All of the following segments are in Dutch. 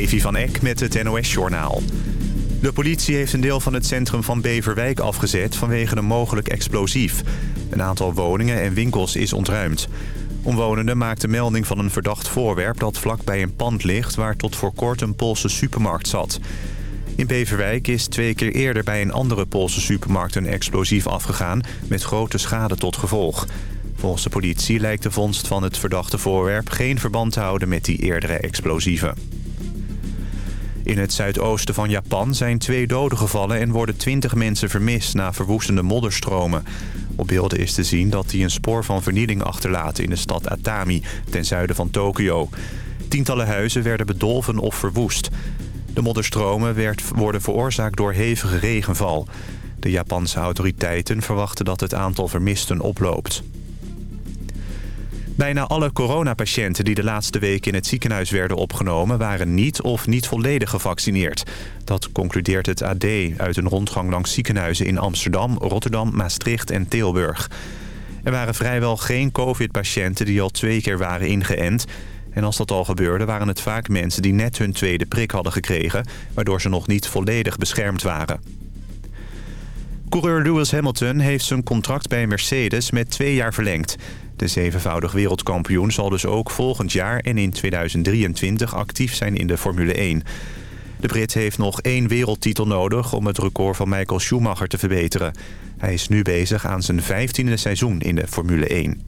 Levi van Eck met het NOS-journaal. De politie heeft een deel van het centrum van Beverwijk afgezet vanwege een mogelijk explosief. Een aantal woningen en winkels is ontruimd. Omwonenden maakten melding van een verdacht voorwerp dat vlakbij een pand ligt... waar tot voor kort een Poolse supermarkt zat. In Beverwijk is twee keer eerder bij een andere Poolse supermarkt een explosief afgegaan... met grote schade tot gevolg. Volgens de politie lijkt de vondst van het verdachte voorwerp geen verband te houden met die eerdere explosieven. In het zuidoosten van Japan zijn twee doden gevallen en worden twintig mensen vermist na verwoestende modderstromen. Op beelden is te zien dat die een spoor van vernieling achterlaten in de stad Atami, ten zuiden van Tokio. Tientallen huizen werden bedolven of verwoest. De modderstromen werd, worden veroorzaakt door hevige regenval. De Japanse autoriteiten verwachten dat het aantal vermisten oploopt. Bijna alle coronapatiënten die de laatste week in het ziekenhuis werden opgenomen... waren niet of niet volledig gevaccineerd. Dat concludeert het AD uit een rondgang langs ziekenhuizen in Amsterdam, Rotterdam, Maastricht en Tilburg. Er waren vrijwel geen covid-patiënten die al twee keer waren ingeënt. En als dat al gebeurde waren het vaak mensen die net hun tweede prik hadden gekregen... waardoor ze nog niet volledig beschermd waren. Coureur Lewis Hamilton heeft zijn contract bij Mercedes met twee jaar verlengd. De zevenvoudig wereldkampioen zal dus ook volgend jaar en in 2023 actief zijn in de Formule 1. De Brit heeft nog één wereldtitel nodig om het record van Michael Schumacher te verbeteren. Hij is nu bezig aan zijn vijftiende seizoen in de Formule 1.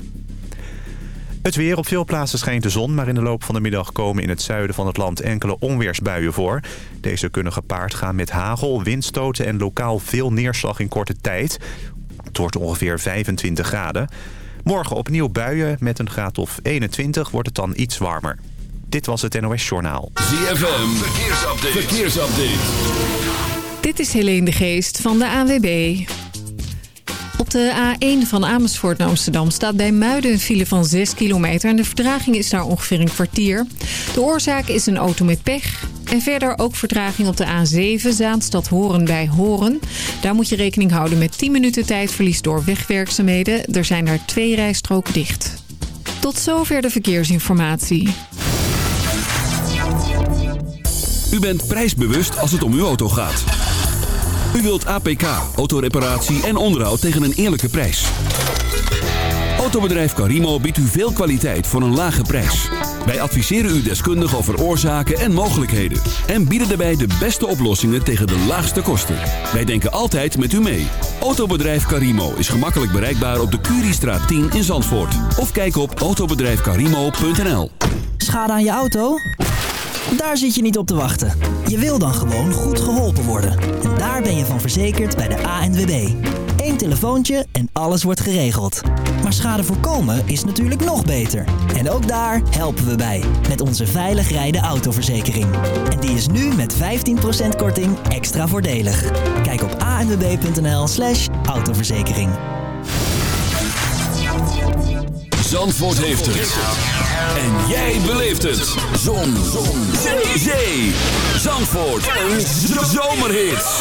Het weer op veel plaatsen schijnt de zon, maar in de loop van de middag komen in het zuiden van het land enkele onweersbuien voor. Deze kunnen gepaard gaan met hagel, windstoten en lokaal veel neerslag in korte tijd. Het wordt ongeveer 25 graden. Morgen opnieuw buien met een graad of 21 wordt het dan iets warmer. Dit was het NOS Journaal. ZFM, verkeersupdate. verkeersupdate. Dit is Helene de Geest van de ANWB. Op de A1 van Amersfoort naar Amsterdam staat bij Muiden een file van 6 kilometer... en de vertraging is daar ongeveer een kwartier. De oorzaak is een auto met pech. En verder ook vertraging op de A7 Zaanstad Horen bij Horen. Daar moet je rekening houden met 10 minuten tijdverlies door wegwerkzaamheden. Er zijn daar twee rijstroken dicht. Tot zover de verkeersinformatie. U bent prijsbewust als het om uw auto gaat. U wilt APK, autoreparatie en onderhoud tegen een eerlijke prijs. Autobedrijf Carimo biedt u veel kwaliteit voor een lage prijs. Wij adviseren u deskundig over oorzaken en mogelijkheden. En bieden daarbij de beste oplossingen tegen de laagste kosten. Wij denken altijd met u mee. Autobedrijf Carimo is gemakkelijk bereikbaar op de Curiestraat 10 in Zandvoort. Of kijk op autobedrijfcarimo.nl Schade aan je auto? Daar zit je niet op te wachten. Je wil dan gewoon goed geholpen worden. En daar ben je van verzekerd bij de ANWB. Telefoontje en alles wordt geregeld. Maar schade voorkomen is natuurlijk nog beter. En ook daar helpen we bij. Met onze veilig rijden autoverzekering. En die is nu met 15% korting extra voordelig. Kijk op anwb.nl slash autoverzekering. Zandvoort heeft het. En jij beleeft het. Zon. Zon. Zee. Zee. Zandvoort. Een zomerhit.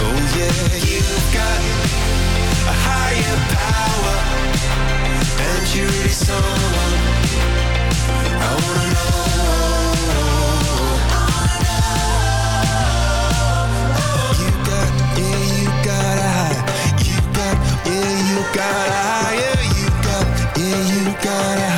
Oh yeah, you got a higher power, and you're I wanna know. You got, yeah, you got. You got, yeah, you got higher. You got, yeah, you got.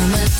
summertime.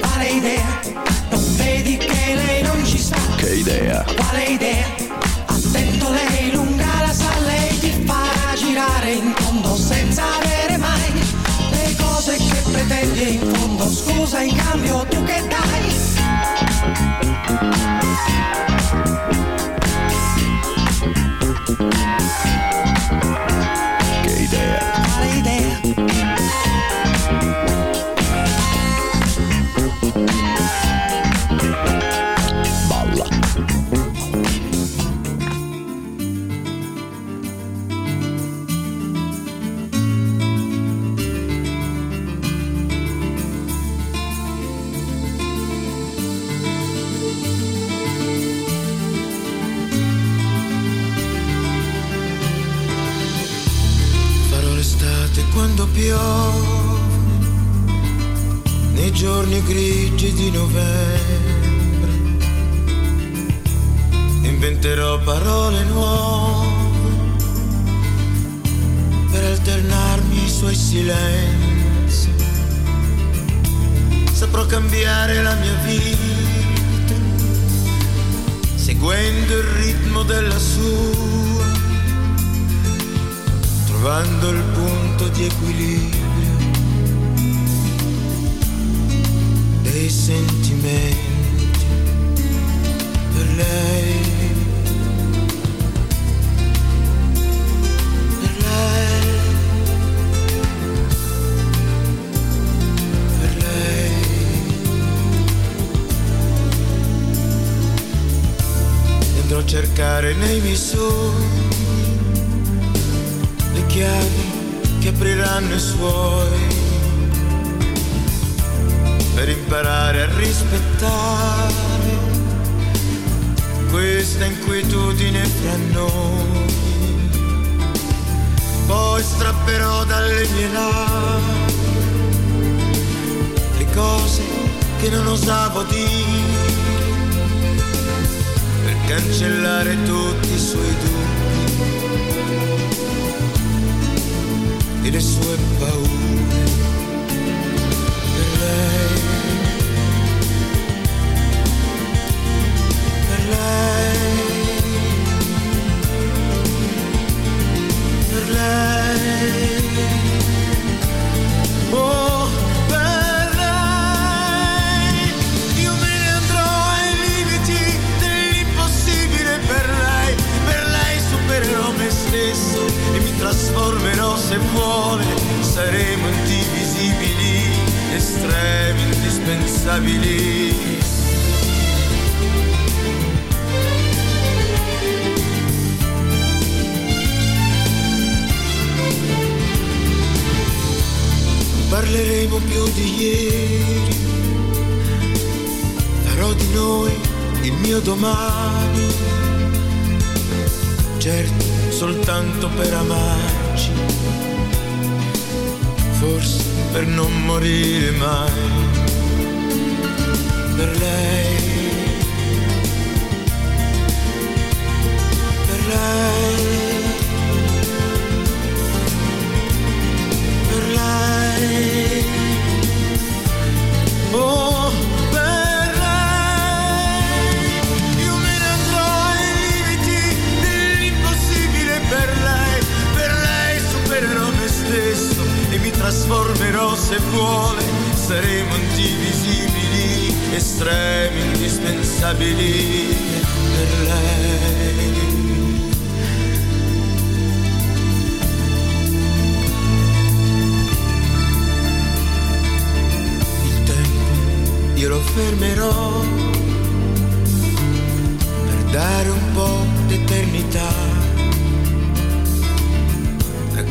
pausa y cambio, ¿tú qué tal?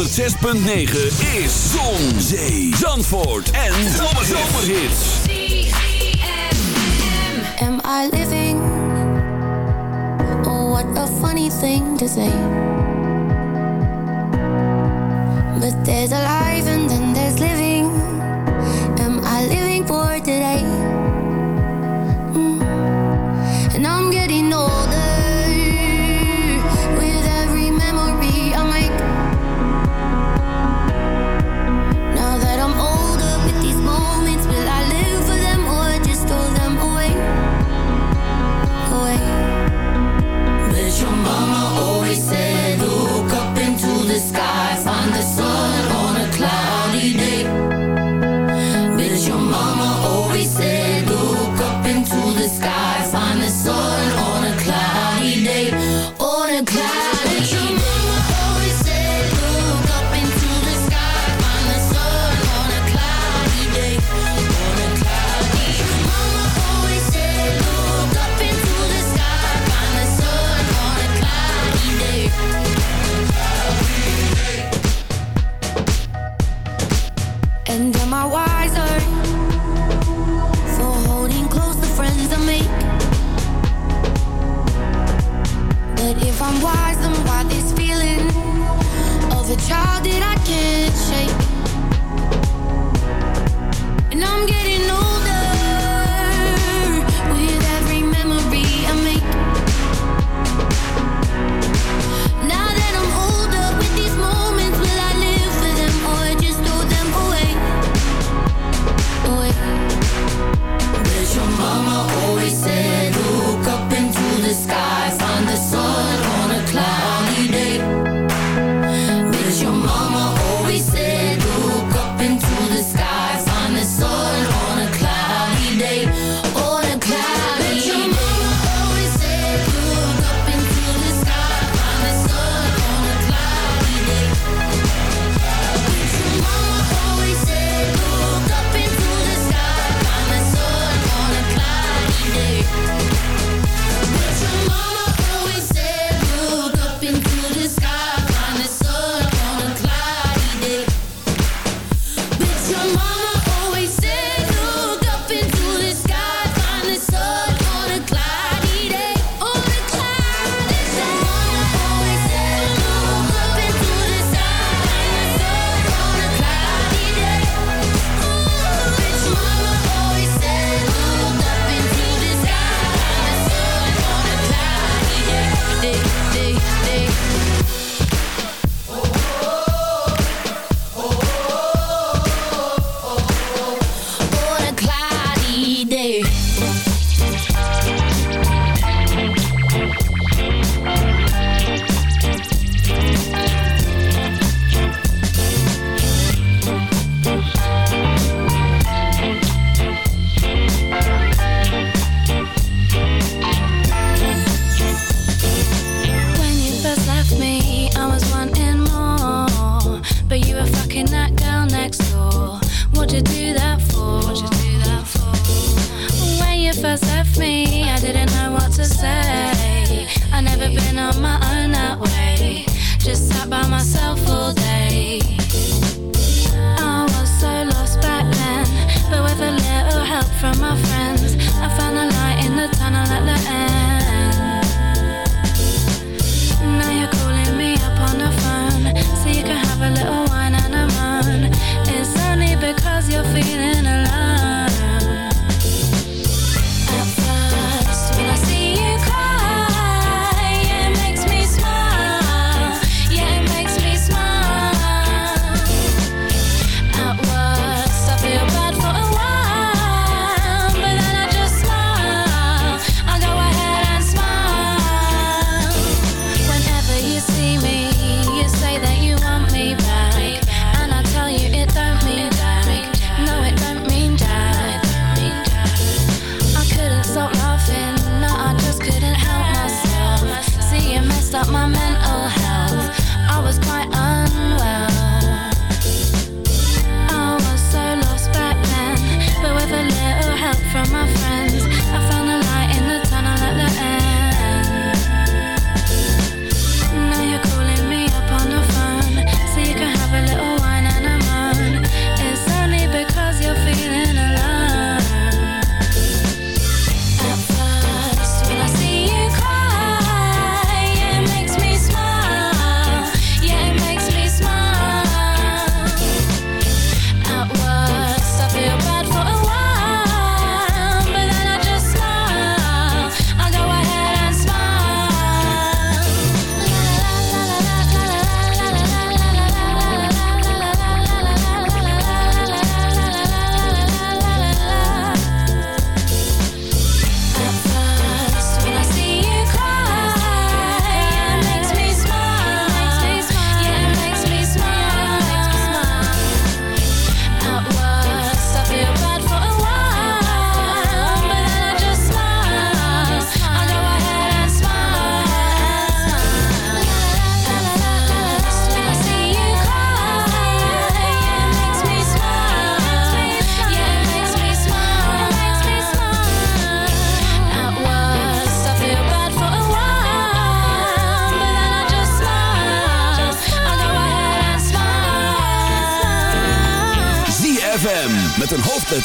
106.9 is Zon, Zee, Zandvoort en Zomerhits. Am I living? Oh, what a funny thing to say. But there's alive and then there's living. Am I living for today? Mm. And I'm That I can't shake.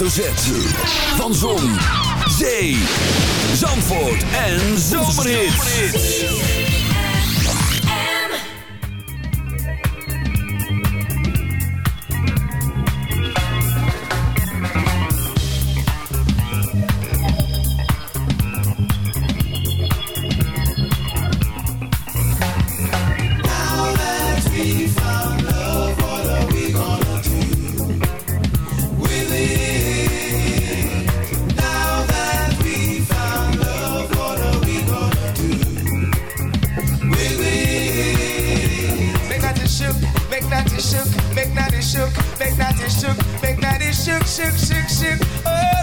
hoofdletter Z shook, make that shook, make that it shook, make that it shook, make that shook, shook, shook, shook. Oh.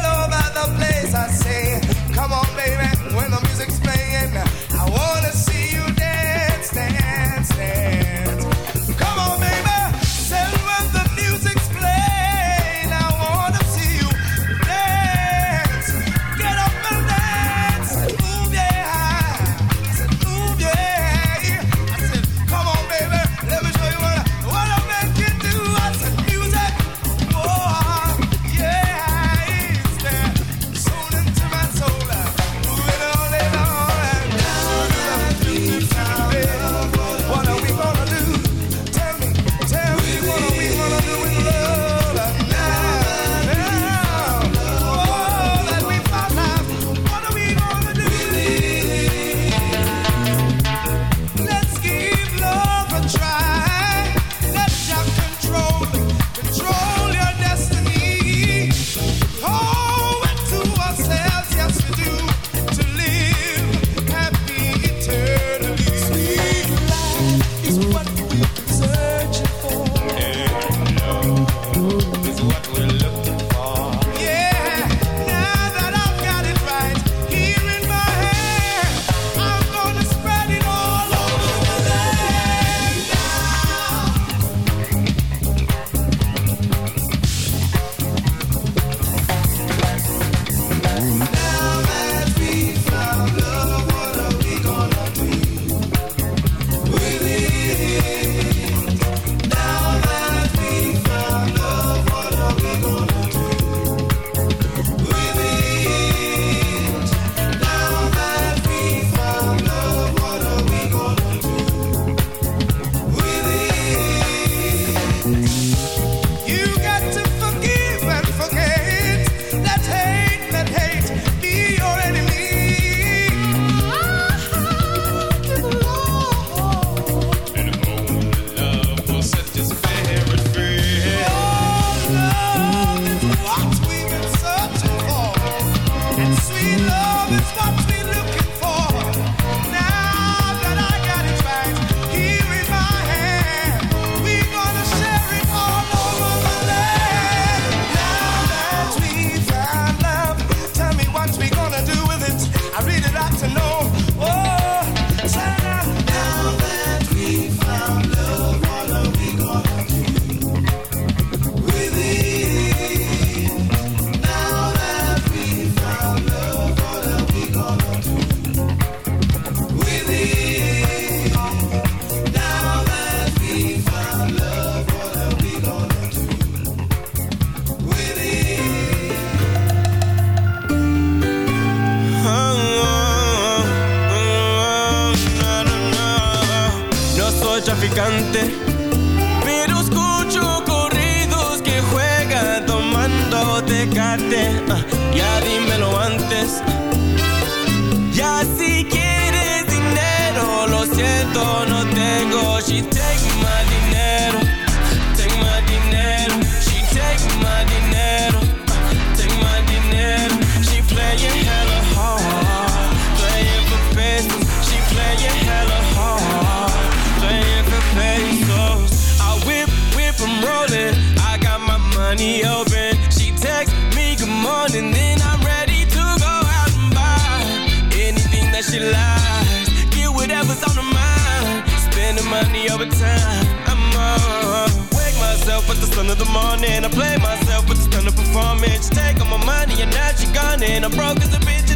the morning. I play myself, but it's done the performance. You take all my money and now she gone, and I'm broke as a bitch.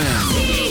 Yeah.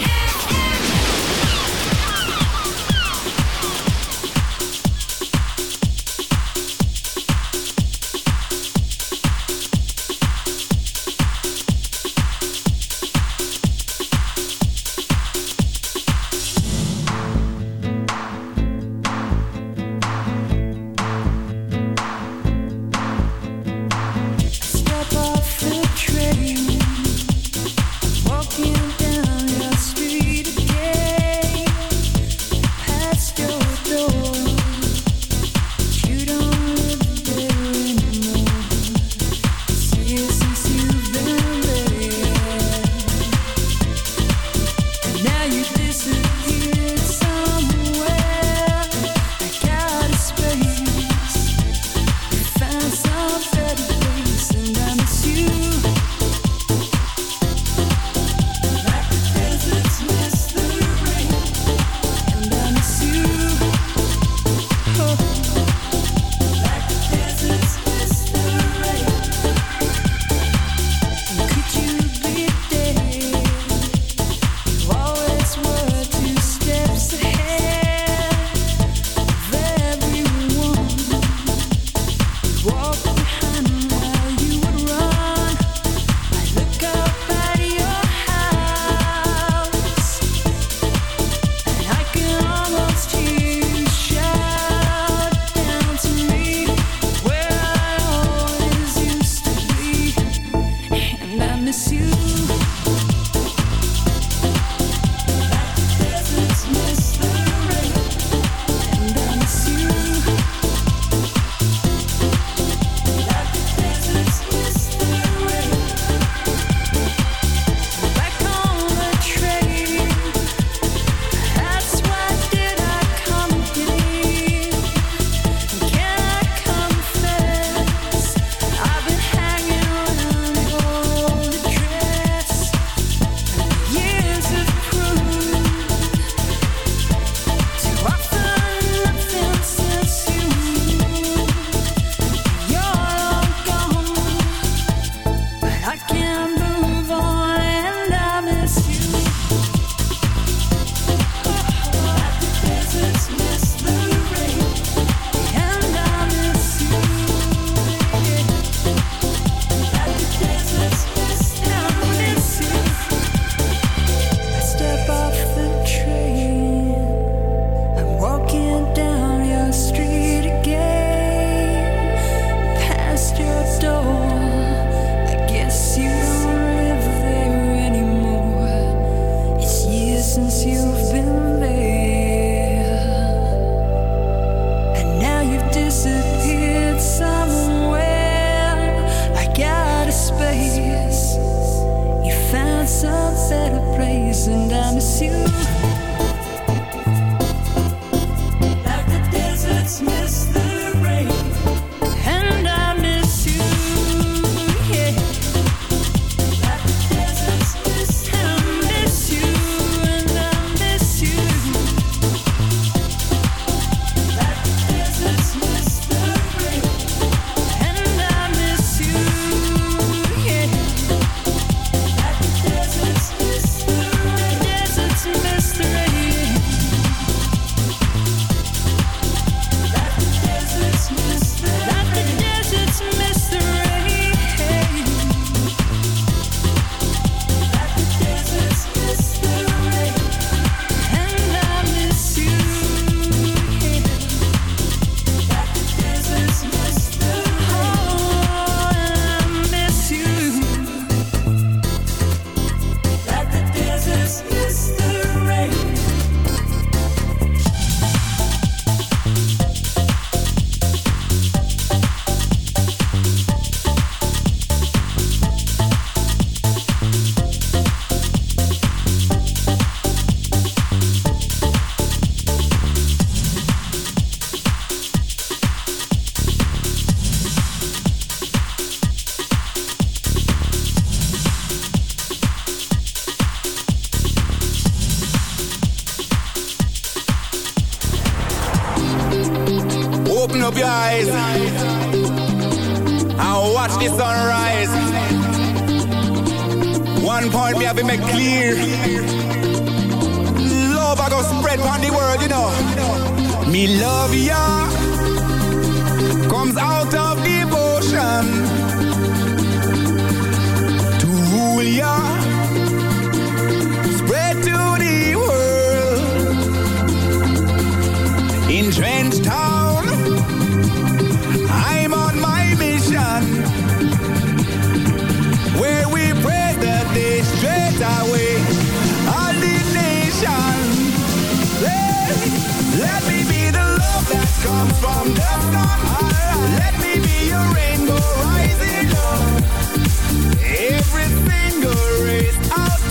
Every single race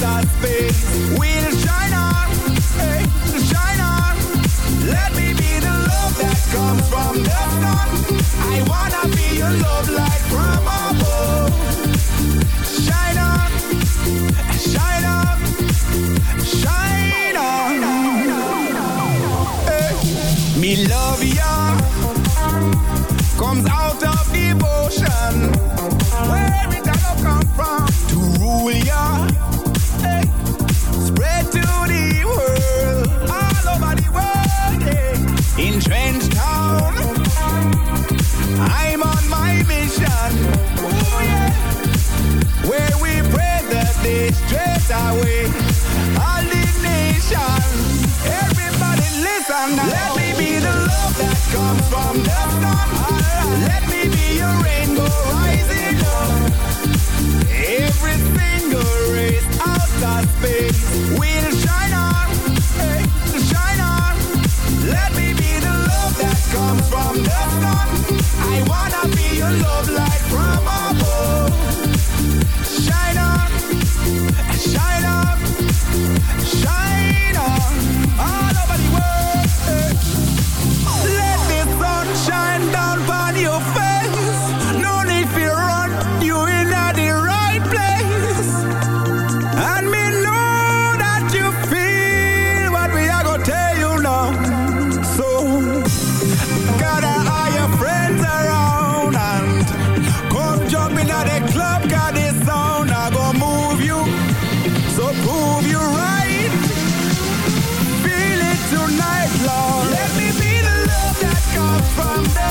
that's from death on high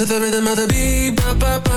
To the rhythm of the beat, ba, ba, ba.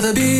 The beat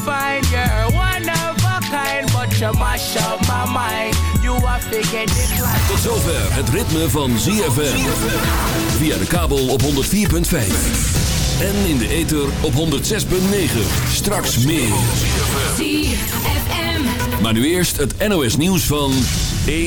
You're one of a kind, but you mash up my mind. You are figure decline. Tot zover het ritme van ZFM. Via de kabel op 104.5. En in de ether op 106.9. Straks meer. ZFM. Maar nu eerst het NOS nieuws van 1.